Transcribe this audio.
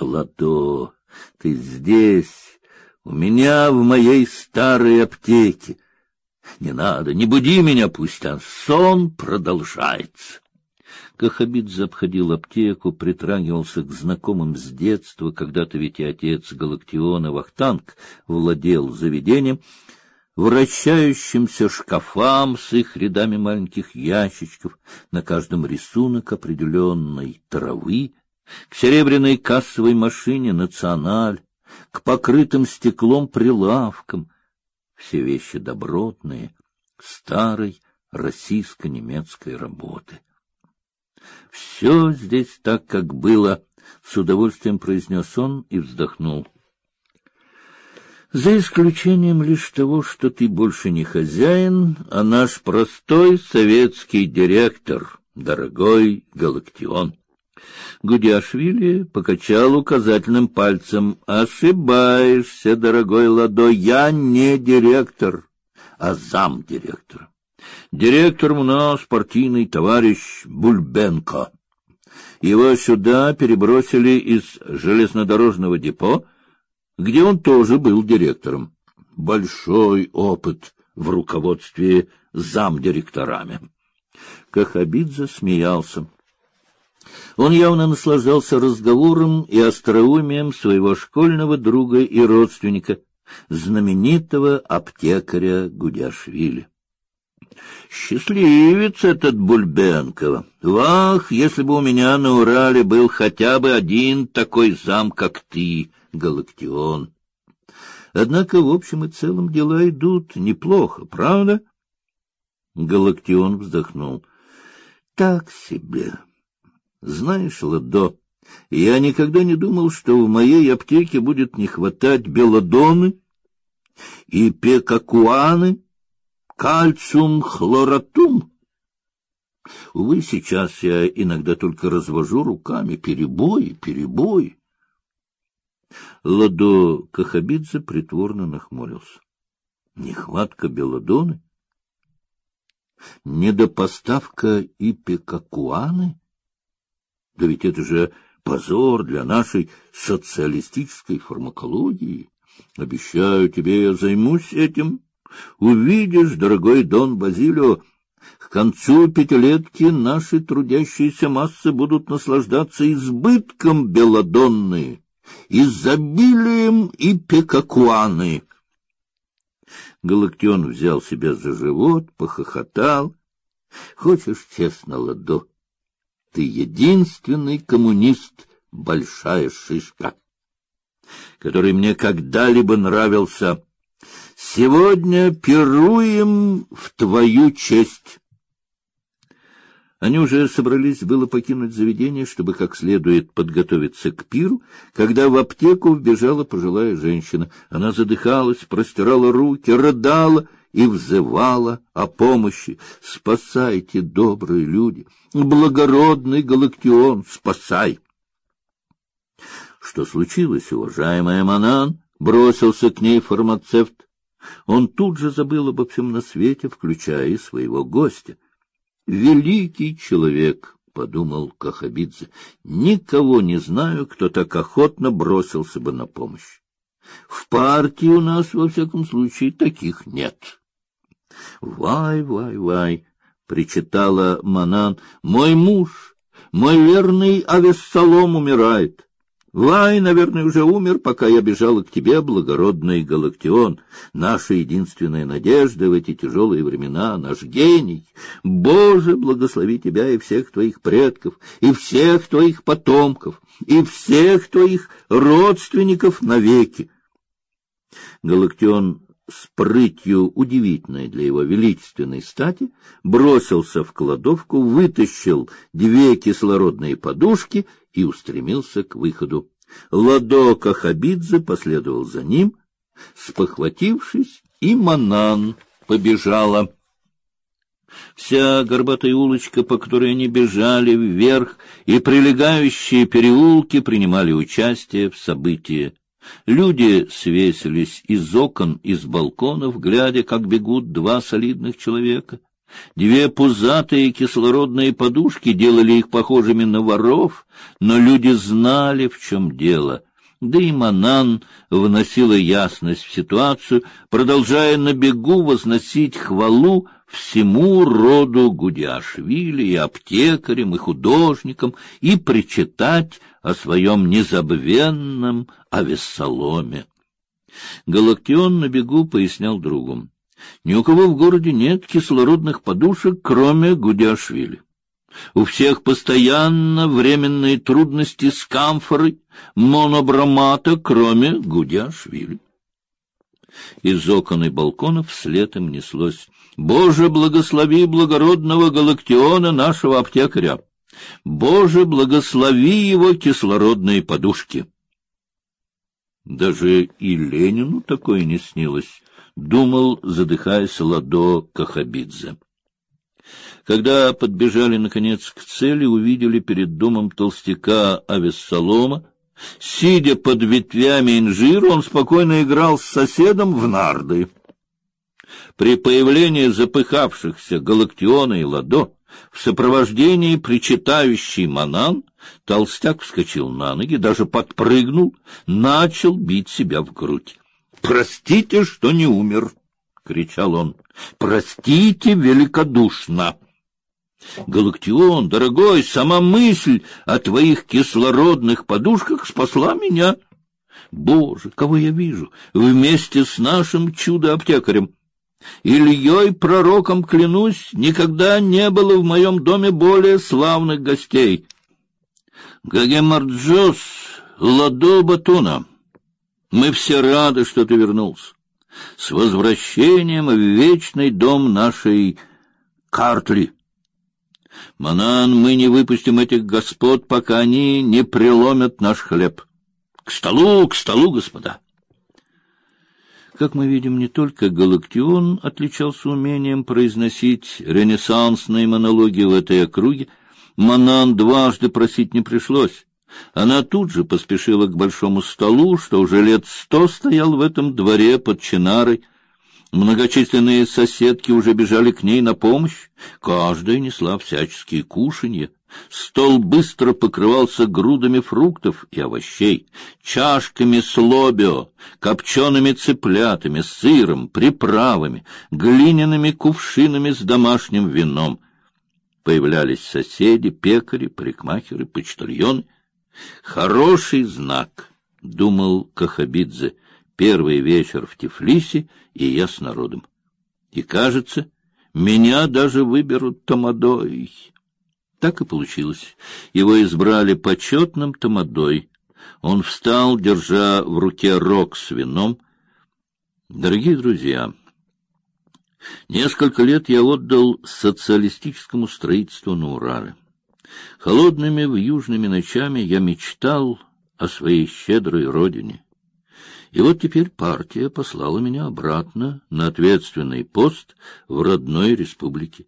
Лото, ты здесь, у меня в моей старой аптеке. Не надо, не буди меня, пусть сон продолжается. Кахабидзе обходил аптеку, притрагивался к знакомым с детства, когда-то ведь и отец Галактиона Вахтанг владел заведением, вращающимся шкафам с их рядами маленьких ящичков, на каждом рисунок определенной травы, к серебряной кассовой машине «Националь», к покрытым стеклом прилавкам. Все вещи добротные, старой российско-немецкой работы. Все здесь так, как было, с удовольствием произнес он и вздохнул. За исключением лишь того, что ты больше не хозяин, а наш простой советский директор, дорогой Галактион. Гудяшвили покачал указательным пальцем. Ошибаешься, дорогой Ладо, я не директор, а замдиректора. Директор у нас партийный товарищ Бульбенко. Его сюда перебросили из железнодорожного депо, где он тоже был директором. Большой опыт в руководстве замдиректорами. Кахабидзе смеялся. Он явно наслаждался разговором и остроумием своего школьного друга и родственника, знаменитого аптекаря Гудяшвили. Счастливец этот Бульбенкова. Вах, если бы у меня на Урале был хотя бы один такой зам, как ты, Галактион. Однако, в общем и целом, дела идут неплохо, правда? Галактион вздохнул. Так себе. Знаешь, Ладо, я никогда не думал, что в моей аптеке будет не хватать белодоны и пекакуаны, кальциум хлоратум. Увы, сейчас я иногда только развожу руками. Перебой, перебой. Ладо Кахабидзе притворно нахмурился. Нехватка белодоны? Недопоставка ипекакуаны? Да ведь это же позор для нашей социалистической фармакологии. Обещаю тебе, я займусь этим. Увидишь, дорогой Дон Базилио, к концу пятилетки наши трудящиеся массы будут наслаждаться избытком белодонны, изобилием и пекакуаны. Галактион взял себя за живот, похохотал. Хочешь честно, Ладо, ты единственный коммунист, большая шишка, который мне когда-либо нравился. Сегодня пируем в твою честь. Они уже собрались было покинуть заведение, чтобы как следует подготовиться к пиру, когда в аптеку вбежала пожилая женщина. Она задыхалась, простирала руки, рыдала и взывала о помощи. Спасайте, добрые люди, благородный Галактион, спасай! Что случилось, уважаемая Манан? Бросился к ней фармацевт. Он тут же забыл обо всем на свете, включая и своего гостя. Великий человек, подумал Кахабидзе. Никого не знаю, кто так охотно бросился бы на помощь. В партии у нас во всяком случае таких нет. Вай, вай, вай, причитала Манан. Мой муж, мой верный Авессалом умирает. Лай, наверное, уже умер, пока я бежала к тебе, благородный Галактион, наша единственная надежда в эти тяжелые времена, наш гений. Боже, благослови тебя и всех твоих предков, и всех твоих потомков, и всех твоих родственников навеки. Галактион с прытью, удивительной для его величественной стати, бросился в кладовку, вытащил две кислородные подушки и устремился к выходу. Ладо Кахабидзе последовал за ним, спохватившись, и Манан побежала. Вся горбатая улочка, по которой они бежали вверх, и прилегающие переулки принимали участие в событии. Люди свесились из окон, из балконов, глядя, как бегут два солидных человека. Две пузатые кислородные подушки делали их похожими на воров, но люди знали, в чем дело. Да и Манан вносила ясность в ситуацию, продолжая на бегу возносить хвалу всему роду Гудяшвили и аптекарям, и художникам, и причитать о своем незабвенном Авессаломе. Галактион на бегу пояснял другу. Ни у кого в городе нет кислородных подушек, кроме Гудяшвили. У всех постоянно временные трудности с камфорой, монобромата, кроме Гудяшвили. Из окон и балконов вслед им неслось «Боже, благослови благородного Галактиона, нашего аптекаря! Боже, благослови его кислородные подушки!» Даже и Ленину такое не снилось, думал, задыхаясь Ладо Кахабидзе. Когда подбежали, наконец, к цели, увидели перед домом толстяка Авессалома. Сидя под ветвями инжира, он спокойно играл с соседом в нарды. При появлении запыхавшихся Галактиона и Ладо в сопровождении причитающий Манан толстяк вскочил на ноги, даже подпрыгнул, начал бить себя в грудь. Простите, что не умер, кричал он. Простите великодушно. Галактион, дорогой, сама мысль о твоих кислородных подушках спасла меня. Боже, кого я вижу вместе с нашим чудо-аптекарем. Ильей пророком клянусь, никогда не было в моем доме более славных гостей. Гагемарджос, Ладо Батуна, мы все рады, что ты вернулся. С возвращением в вечный дом нашей Картли. Манан, мы не выпустим этих господ, пока они не преломят наш хлеб. К столу, к столу, господа. Как мы видим, не только Галактион отличался умением произносить ренессансные монологи в этой округе, Манан дважды просить не пришлось. Она тут же поспешила к большому столу, что уже лет сто стоял в этом дворе под чинарой. Многочисленные соседки уже бежали к ней на помощь, каждая несла всяческие кушанья. Стол быстро покрывался грудами фруктов и овощей, чашками с лобио, копчеными цыплятами, сыром, приправами, глиняными кувшинами с домашним вином. Появлялись соседи, пекари, парикмахеры, почтальоны — Хороший знак, думал Кахабидзе. Первый вечер в Тифлисе, и я с народом. И кажется, меня даже выберут тамадой. Так и получилось. Его избрали почетным тамадой. Он встал, держа в руке рог с вином. Дорогие друзья, несколько лет я отдал социалистическому строительству на Урале. Холодными вьюжными ночами я мечтал о своей щедрой родине. И вот теперь партия послала меня обратно на ответственный пост в родной республике.